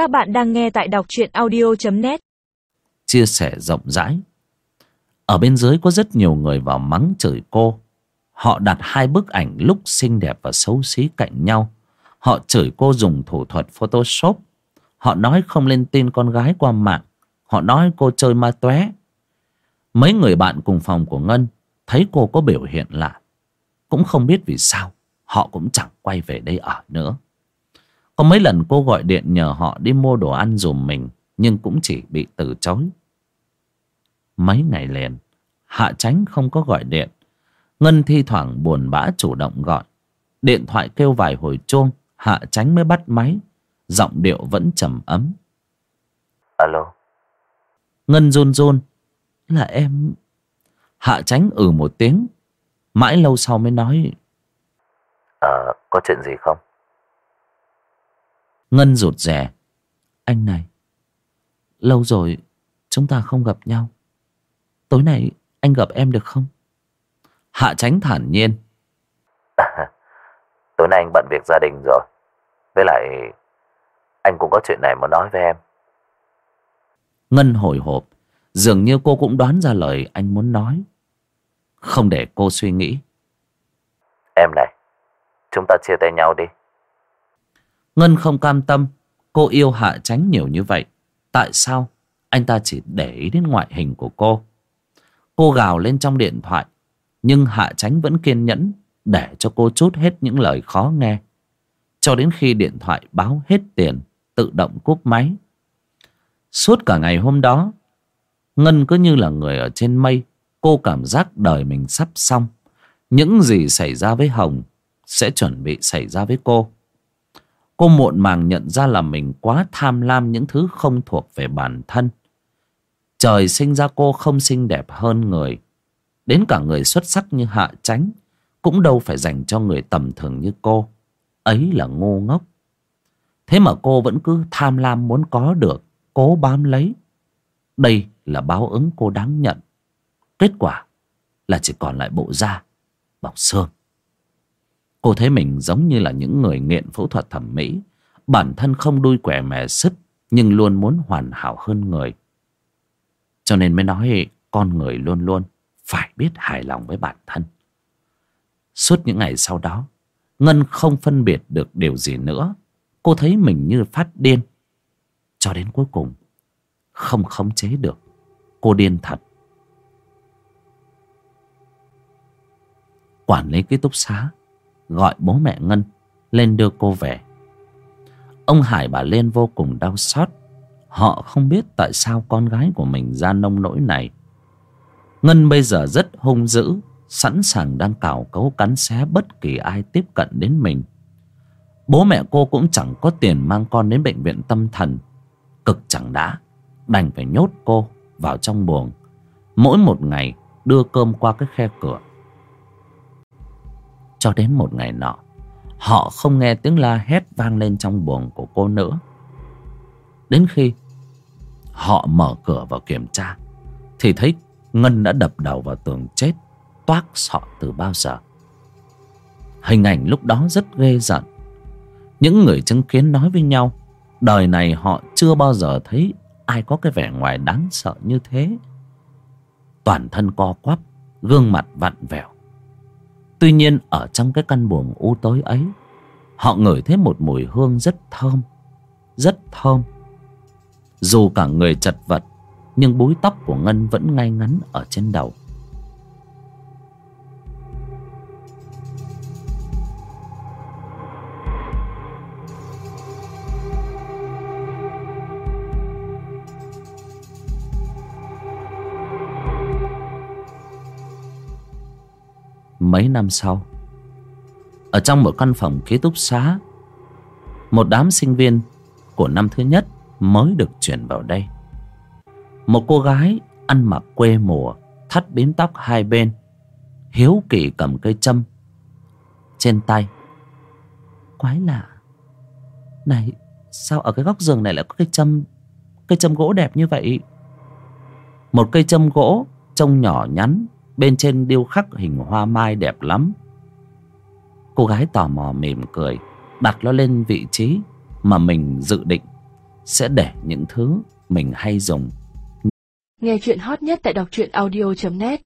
Các bạn đang nghe tại đọc truyện audio.net Chia sẻ rộng rãi. Ở bên dưới có rất nhiều người vào mắng chửi cô. Họ đặt hai bức ảnh lúc xinh đẹp và xấu xí cạnh nhau. Họ chửi cô dùng thủ thuật Photoshop. Họ nói không lên tin con gái qua mạng. Họ nói cô chơi ma tóe Mấy người bạn cùng phòng của Ngân Thấy cô có biểu hiện lạ. Cũng không biết vì sao, Họ cũng chẳng quay về đây ở nữa. Có mấy lần cô gọi điện nhờ họ đi mua đồ ăn dùm mình Nhưng cũng chỉ bị từ chối. Mấy ngày liền Hạ Tránh không có gọi điện. Ngân thi thoảng buồn bã chủ động gọi. Điện thoại kêu vài hồi chuông Hạ Tránh mới bắt máy. Giọng điệu vẫn trầm ấm. Alo. Ngân run run. Là em. Hạ Tránh ừ một tiếng. Mãi lâu sau mới nói. Ờ có chuyện gì không Ngân rụt rè. Anh này Lâu rồi chúng ta không gặp nhau. Tối nay anh gặp em được không? Hạ Tránh thản nhiên. Tối nay anh bận việc gia đình rồi. Với lại Anh cũng có chuyện này muốn nói với em. Ngân hồi hộp. Dường như cô cũng đoán ra lời anh muốn nói. Không để cô suy nghĩ. Em này Chúng ta chia tay nhau đi Ngân không cam tâm. Cô yêu Hạ Tránh nhiều như vậy. Tại sao? Anh ta chỉ để ý đến ngoại hình của cô. Cô gào lên trong điện thoại. Nhưng Hạ Tránh vẫn kiên nhẫn, Để cho cô chút hết những lời khó nghe. Cho đến khi điện thoại báo hết tiền, Tự động cúp máy. Suốt cả ngày hôm đó, Ngân cứ như là người ở trên mây. Cô cảm giác đời mình sắp xong. Những gì xảy ra với Hồng Sẽ chuẩn bị xảy ra với cô. Cô muộn màng nhận ra là mình quá tham lam những thứ không thuộc về bản thân. Trời sinh ra cô không xinh đẹp hơn người. Đến cả người xuất sắc như Hạ Tránh cũng đâu phải dành cho người tầm thường như cô. Ấy là ngu ngốc. Thế mà cô vẫn cứ tham lam muốn có được, cố bám lấy. Đây là báo ứng cô đáng nhận. Kết quả là chỉ còn lại bộ da, bọc xương. Cô thấy mình giống như là những người nghiện phẫu thuật thẩm mỹ. Bản thân không đuôi quẻ mè sứt nhưng luôn muốn hoàn hảo hơn người. Cho nên mới nói con người luôn luôn phải biết hài lòng với bản thân. Suốt những ngày sau đó, Ngân không phân biệt được điều gì nữa. Cô thấy mình như phát điên. Cho đến cuối cùng, không khống chế được. Cô điên thật. Quản lý ký túc xá gọi bố mẹ Ngân lên đưa cô về. Ông Hải bà Liên vô cùng đau xót. Họ không biết tại sao con gái của mình ra nông nỗi này. Ngân bây giờ rất hung dữ, sẵn sàng đang cào cấu cắn xé bất kỳ ai tiếp cận đến mình. Bố mẹ cô cũng chẳng có tiền mang con đến bệnh viện tâm thần. Cực chẳng đã, đành phải nhốt cô vào trong buồng. Mỗi một ngày đưa cơm qua cái khe cửa. Cho đến một ngày nọ, Họ không nghe tiếng la hét vang lên trong buồng của cô nữa. Đến khi Họ mở cửa vào kiểm tra, Thì thấy Ngân đã đập đầu vào tường chết toát sọ từ bao giờ. Hình ảnh lúc đó rất ghê giận Những người chứng kiến nói với nhau, Đời này họ chưa bao giờ thấy Ai có cái vẻ ngoài đáng sợ như thế. Toàn thân co quắp, Gương mặt vặn vẹo. Tuy nhiên, ở trong cái căn buồng u tối ấy, Họ ngửi thấy một mùi hương rất thơm Rất thơm. Dù cả người chật vật, Nhưng búi tóc của Ngân vẫn ngay ngắn ở trên đầu. Mấy năm sau. Ở trong một căn phòng ký túc xá, một đám sinh viên của năm thứ nhất mới được chuyển vào đây. Một cô gái ăn mặc quê mùa, thắt bím tóc hai bên, hiếu kỳ cầm cây châm trên tay. Quái lạ. Này, sao ở cái góc giường này lại có cây châm cây châm gỗ đẹp như vậy? Một cây châm gỗ trông nhỏ nhắn Bên trên điêu khắc hình hoa mai đẹp lắm. Cô gái tò mò mỉm cười, Đặt nó lên vị trí Mà mình dự định sẽ để những thứ mình hay dùng. Nghe chuyện hot nhất tại đọc truyện audio.net